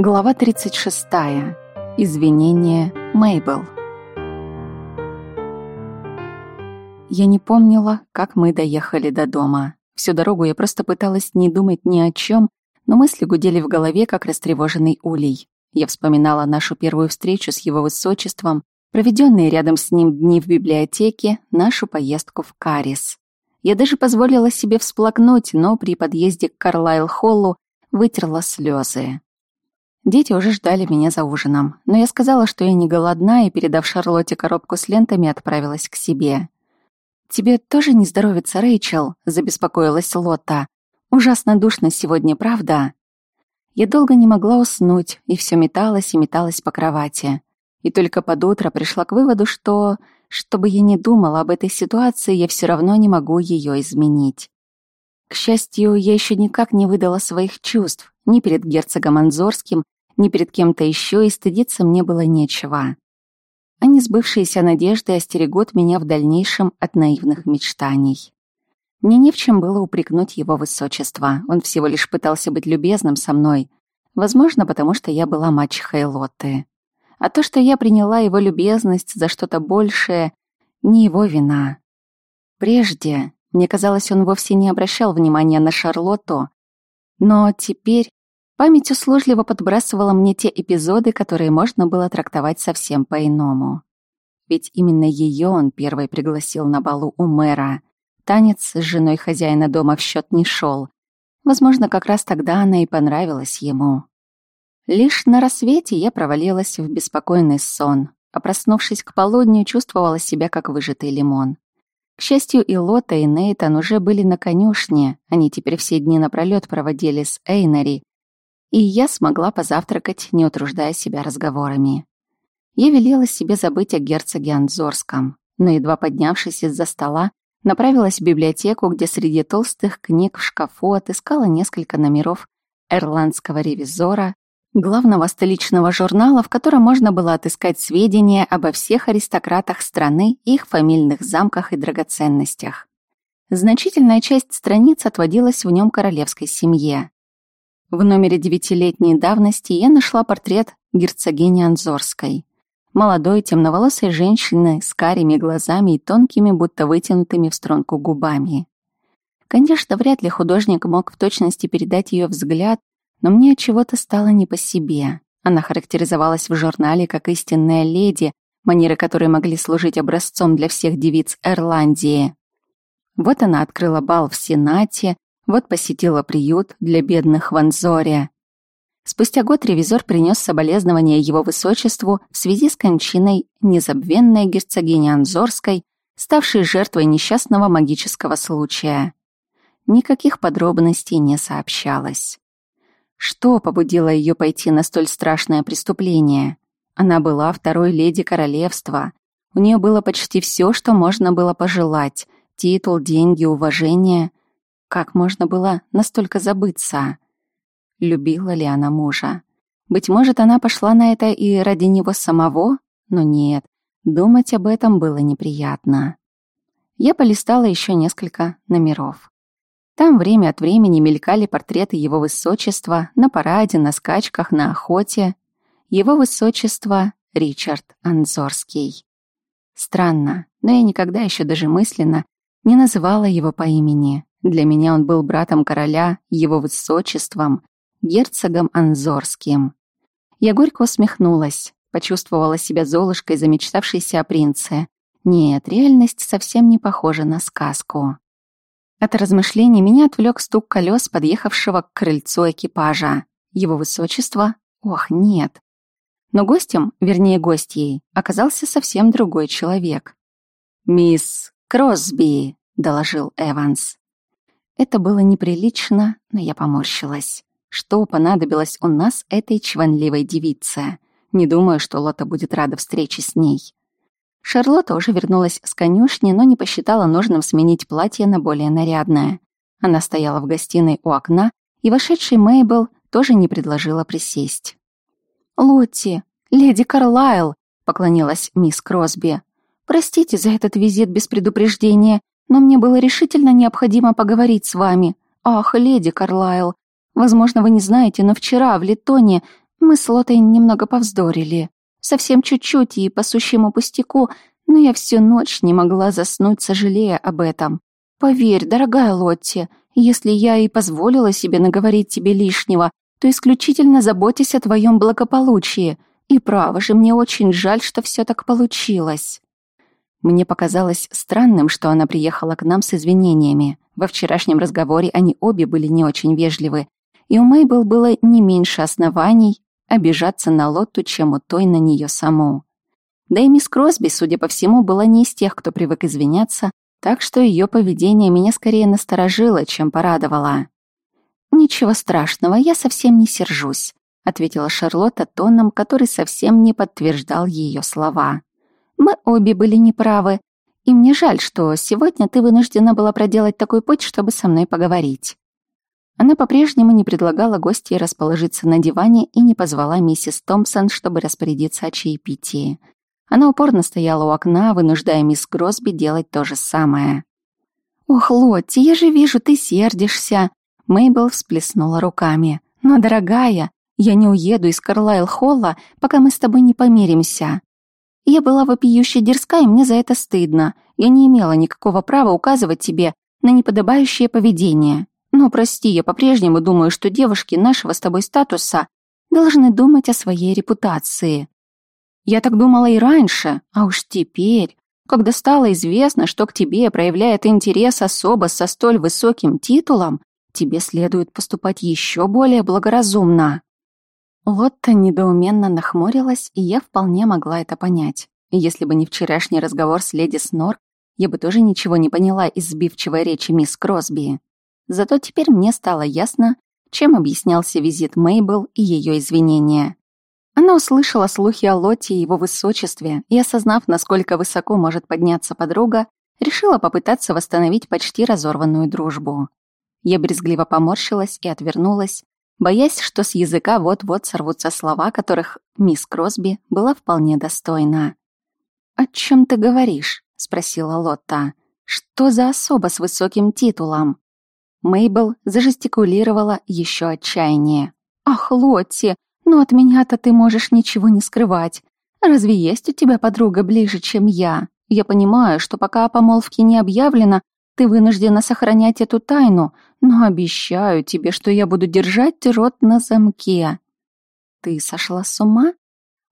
Глава 36. Извинение Мейбл. Я не помнила, как мы доехали до дома. Всю дорогу я просто пыталась не думать ни о чем, но мысли гудели в голове, как растревоженный улей. Я вспоминала нашу первую встречу с его высочеством, проведенные рядом с ним дни в библиотеке, нашу поездку в Карис. Я даже позволила себе всплакнуть, но при подъезде к Карлайл-Холлу вытерла слезы. Дети уже ждали меня за ужином, но я сказала, что я не голодна, и, передав Шарлотте коробку с лентами, отправилась к себе. «Тебе тоже не здоровится, Рэйчел?» — забеспокоилась Лотта. «Ужасно душно сегодня, правда?» Я долго не могла уснуть, и все металась и металась по кровати. И только под утро пришла к выводу, что, чтобы я не думала об этой ситуации, я все равно не могу ее изменить. К счастью, я еще никак не выдала своих чувств ни перед герцогом Анзорским, ни перед кем-то еще, и стыдиться мне было нечего. А несбывшиеся надежды остерегут меня в дальнейшем от наивных мечтаний. Мне не в чем было упрекнуть его высочество. Он всего лишь пытался быть любезным со мной. Возможно, потому что я была мачехой Лотты. А то, что я приняла его любезность за что-то большее, не его вина. Прежде, мне казалось, он вовсе не обращал внимания на Шарлотту, но теперь Память услужливо подбрасывала мне те эпизоды, которые можно было трактовать совсем по-иному. Ведь именно ее он первый пригласил на балу у мэра. Танец с женой хозяина дома в счет не шел. Возможно, как раз тогда она и понравилась ему. Лишь на рассвете я провалилась в беспокойный сон, а проснувшись к полудню, чувствовала себя как выжатый лимон. К счастью, и Лота, и Нейтан уже были на конюшне, они теперь все дни напролёт проводили с Эйнари, и я смогла позавтракать, не утруждая себя разговорами. Я велела себе забыть о герцоге Анзорском, но, едва поднявшись из-за стола, направилась в библиотеку, где среди толстых книг в шкафу отыскала несколько номеров «Эрландского ревизора», главного столичного журнала, в котором можно было отыскать сведения обо всех аристократах страны, их фамильных замках и драгоценностях. Значительная часть страниц отводилась в нем королевской семье. В номере девятилетней давности я нашла портрет герцогини Анзорской. Молодой, темноволосой женщины с карими глазами и тонкими, будто вытянутыми в струнку губами. Конечно, вряд ли художник мог в точности передать ее взгляд, но мне от чего-то стало не по себе. Она характеризовалась в журнале как истинная леди, манеры которой могли служить образцом для всех девиц Ирландии. Вот она открыла бал в Сенате, вот посетила приют для бедных в Анзоре. Спустя год ревизор принес соболезнования его высочеству в связи с кончиной незабвенной герцогини Анзорской, ставшей жертвой несчастного магического случая. Никаких подробностей не сообщалось. Что побудило ее пойти на столь страшное преступление? Она была второй леди королевства. У нее было почти все, что можно было пожелать. Титул, деньги, уважение. Как можно было настолько забыться? Любила ли она мужа? Быть может, она пошла на это и ради него самого? Но нет, думать об этом было неприятно. Я полистала еще несколько номеров. Там время от времени мелькали портреты его высочества на параде, на скачках, на охоте. Его высочество Ричард Анзорский. Странно, но я никогда еще даже мысленно не называла его по имени. Для меня он был братом короля, его высочеством, герцогом Анзорским. Я горько усмехнулась, почувствовала себя золушкой, замечтавшейся о принце. Нет, реальность совсем не похожа на сказку. От размышлений меня отвлек стук колес подъехавшего к крыльцу экипажа. Его высочество? Ох, нет. Но гостем, вернее гостьей, оказался совсем другой человек. «Мисс Кросби», — доложил Эванс. Это было неприлично, но я поморщилась. Что понадобилось у нас этой чванливой девице? Не думаю, что Лота будет рада встрече с ней. Шарлотта уже вернулась с конюшни, но не посчитала нужным сменить платье на более нарядное. Она стояла в гостиной у окна, и вошедший Мейбл тоже не предложила присесть. «Лотти, леди Карлайл», — поклонилась мисс Кросби. «Простите за этот визит без предупреждения но мне было решительно необходимо поговорить с вами. Ах, леди Карлайл, возможно, вы не знаете, но вчера в Литоне Мы с Лотой немного повздорили. Совсем чуть-чуть и по сущему пустяку, но я всю ночь не могла заснуть, сожалея об этом. Поверь, дорогая Лотти, если я и позволила себе наговорить тебе лишнего, то исключительно заботясь о твоем благополучии. И право же, мне очень жаль, что все так получилось. Мне показалось странным, что она приехала к нам с извинениями. Во вчерашнем разговоре они обе были не очень вежливы, и у Мейбл было не меньше оснований обижаться на Лотту, чем у той на нее саму. Да и мисс Кросби, судя по всему, была не из тех, кто привык извиняться, так что ее поведение меня скорее насторожило, чем порадовало. «Ничего страшного, я совсем не сержусь», — ответила Шарлотта тоном, который совсем не подтверждал ее слова. «Мы обе были неправы, и мне жаль, что сегодня ты вынуждена была проделать такой путь, чтобы со мной поговорить». Она по-прежнему не предлагала гостей расположиться на диване и не позвала миссис Томпсон, чтобы распорядиться о чаепитии. Она упорно стояла у окна, вынуждая мисс Гросби делать то же самое. «Ох, Лотти, я же вижу, ты сердишься!» Мейбл всплеснула руками. «Но, дорогая, я не уеду из Карлайл-Холла, пока мы с тобой не помиримся. Я была вопиюще дерзка, и мне за это стыдно. Я не имела никакого права указывать тебе на неподобающее поведение. Но, прости, я по-прежнему думаю, что девушки нашего с тобой статуса должны думать о своей репутации. Я так думала и раньше, а уж теперь, когда стало известно, что к тебе проявляет интерес особо со столь высоким титулом, тебе следует поступать еще более благоразумно». Лотта недоуменно нахмурилась, и я вполне могла это понять. Если бы не вчерашний разговор с леди Снор, я бы тоже ничего не поняла из сбивчивой речи мисс Кросби. Зато теперь мне стало ясно, чем объяснялся визит Мейбл и ее извинения. Она услышала слухи о Лоте и его высочестве и, осознав, насколько высоко может подняться подруга, решила попытаться восстановить почти разорванную дружбу. Я брезгливо поморщилась и отвернулась, боясь, что с языка вот-вот сорвутся слова, которых мисс Кросби была вполне достойна. «О чем ты говоришь?» — спросила Лотта. «Что за особа с высоким титулом?» Мейбл зажестикулировала еще отчаяние. «Ах, Лотти, ну от меня-то ты можешь ничего не скрывать. Разве есть у тебя подруга ближе, чем я? Я понимаю, что пока о помолвке не объявлено, ты вынуждена сохранять эту тайну, но обещаю тебе, что я буду держать рот на замке. Ты сошла с ума?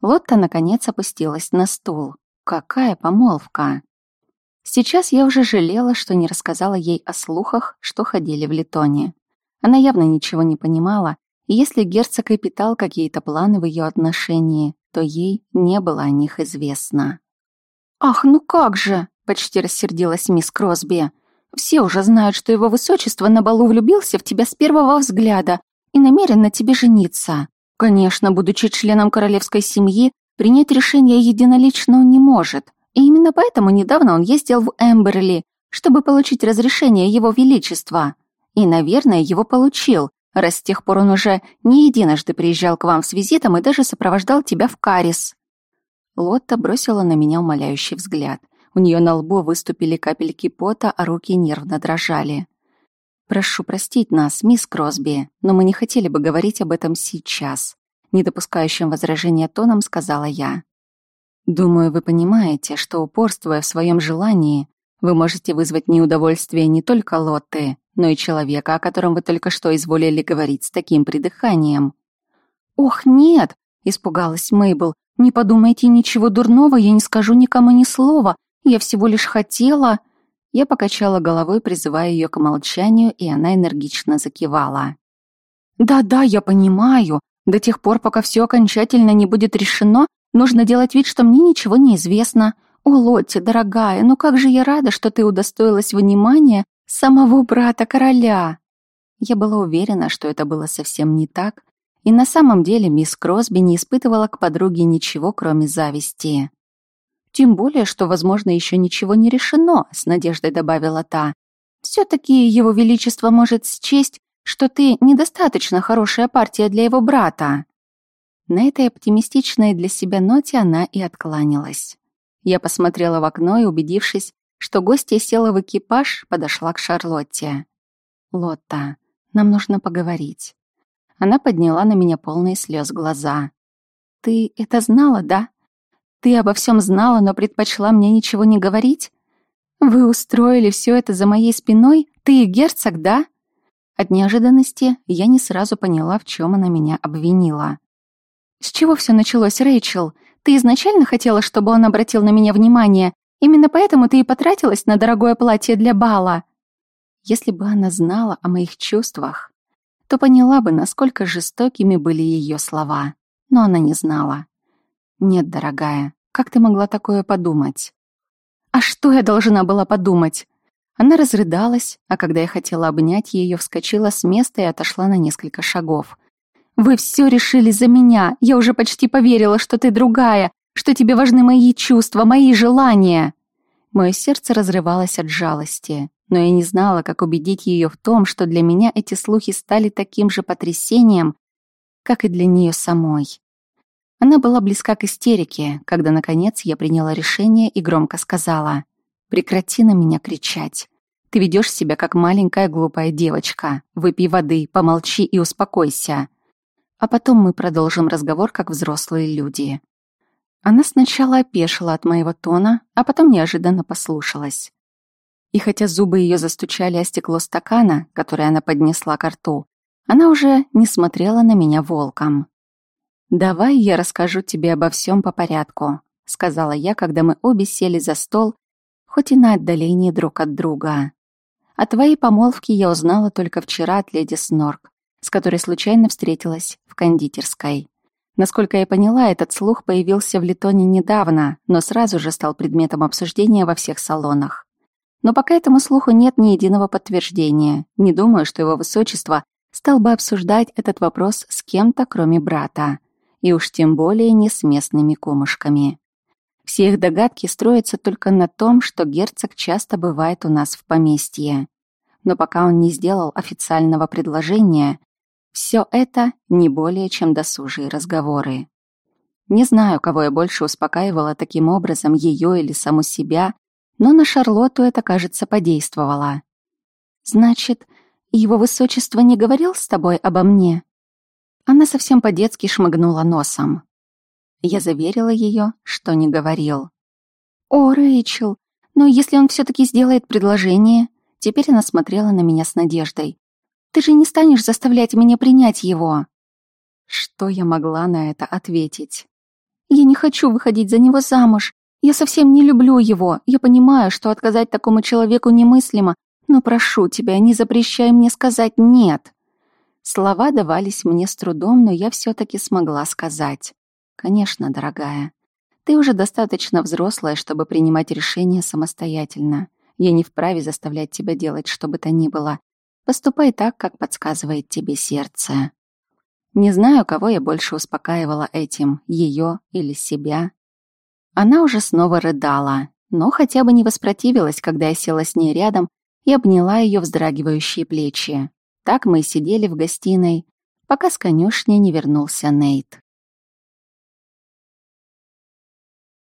Лотта наконец опустилась на стул. Какая помолвка? Сейчас я уже жалела, что не рассказала ей о слухах, что ходили в Литоне. Она явно ничего не понимала, и если герцог и питал какие-то планы в ее отношении, то ей не было о них известно. «Ах, ну как же!» — почти рассердилась мисс Кросби. Все уже знают, что его высочество на балу влюбился в тебя с первого взгляда и намерен на тебе жениться. Конечно, будучи членом королевской семьи, принять решение единолично он не может. И именно поэтому недавно он ездил в Эмберли, чтобы получить разрешение его величества. И, наверное, его получил, раз с тех пор он уже не единожды приезжал к вам с визитом и даже сопровождал тебя в Карис. Лотта бросила на меня умоляющий взгляд — у нее на лбу выступили капельки пота, а руки нервно дрожали. «Прошу простить нас, мисс Кросби, но мы не хотели бы говорить об этом сейчас», недопускающим возражения тоном сказала я. «Думаю, вы понимаете, что, упорствуя в своем желании, вы можете вызвать неудовольствие не только Лотты, но и человека, о котором вы только что изволили говорить с таким придыханием». «Ох, нет!» — испугалась Мейбл. «Не подумайте ничего дурного, я не скажу никому ни слова. Я всего лишь хотела...» Я покачала головой, призывая ее к молчанию, и она энергично закивала. «Да-да, я понимаю. До тех пор, пока все окончательно не будет решено, нужно делать вид, что мне ничего не известно. О, Лотти, дорогая, ну как же я рада, что ты удостоилась внимания самого брата короля!» Я была уверена, что это было совсем не так, и на самом деле мисс Кросби не испытывала к подруге ничего, кроме зависти. Тем более, что, возможно, еще ничего не решено, с надеждой добавила та. Все-таки его величество может счесть, что ты недостаточно хорошая партия для его брата. На этой оптимистичной для себя ноте она и откланялась. Я посмотрела в окно и, убедившись, что гостья села в экипаж, подошла к Шарлотте. «Лотта, нам нужно поговорить. Она подняла на меня полные слез глаза. «Ты это знала, да? Ты обо всем знала, но предпочла мне ничего не говорить? Вы устроили все это за моей спиной? Ты и герцог, да?» От неожиданности я не сразу поняла, в чем она меня обвинила. «С чего все началось, Рэйчел? Ты изначально хотела, чтобы он обратил на меня внимание? Именно поэтому ты и потратилась на дорогое платье для бала?» Если бы она знала о моих чувствах, то поняла бы, насколько жестокими были ее слова. Но она не знала. «Нет, дорогая, как ты могла такое подумать?» «А что я должна была подумать?» Она разрыдалась, а когда я хотела обнять ее, вскочила с места и отошла на несколько шагов. «Вы все решили за меня! Я уже почти поверила, что ты другая, что тебе важны мои чувства, мои желания!» Мое сердце разрывалось от жалости, но я не знала, как убедить ее в том, что для меня эти слухи стали таким же потрясением, как и для нее самой. Она была близка к истерике, когда, наконец, я приняла решение и громко сказала — Прекрати на меня кричать. Ты ведешь себя как маленькая глупая девочка. Выпей воды, помолчи и успокойся. А потом мы продолжим разговор как взрослые люди. Она сначала опешила от моего тона, а потом неожиданно послушалась. И хотя зубы ее застучали о стекло стакана, который она поднесла к рту, она уже не смотрела на меня волком. «Давай я расскажу тебе обо всем по порядку», — сказала я, когда мы обе сели за стол хоть и на отдалении друг от друга. О твоей помолвке я узнала только вчера от леди Снорк, с которой случайно встретилась в кондитерской. Насколько я поняла, этот слух появился в Литоне недавно, но сразу же стал предметом обсуждения во всех салонах. Но пока этому слуху нет ни единого подтверждения. Не думаю, что его высочество стал бы обсуждать этот вопрос с кем-то, кроме брата. И уж тем более не с местными кумушками. Все их догадки строятся только на том, что герцог часто бывает у нас в поместье. Но пока он не сделал официального предложения, все это не более чем досужие разговоры. Не знаю, кого я больше успокаивала таким образом, ее или саму себя, но на Шарлотту это, кажется, подействовало. «Значит, его высочество не говорил с тобой обо мне?» Она совсем по-детски шмыгнула носом. Я заверила ее, что не говорил. «О, Рэйчел, но если он все-таки сделает предложение...» Теперь она смотрела на меня с надеждой. «Ты же не станешь заставлять меня принять его?» Что я могла на это ответить? «Я не хочу выходить за него замуж. Я совсем не люблю его. Я понимаю, что отказать такому человеку немыслимо, но прошу тебя, не запрещай мне сказать «нет». Слова давались мне с трудом, но я все-таки смогла сказать. Конечно, дорогая. Ты уже достаточно взрослая, чтобы принимать решения самостоятельно. Я не вправе заставлять тебя делать что бы то ни было. Поступай так, как подсказывает тебе сердце. Не знаю, кого я больше успокаивала этим, ее или себя. Она уже снова рыдала, но хотя бы не воспротивилась, когда я села с ней рядом и обняла ее вздрагивающие плечи. Так мы и сидели в гостиной, пока с конюшни не вернулся Нейт.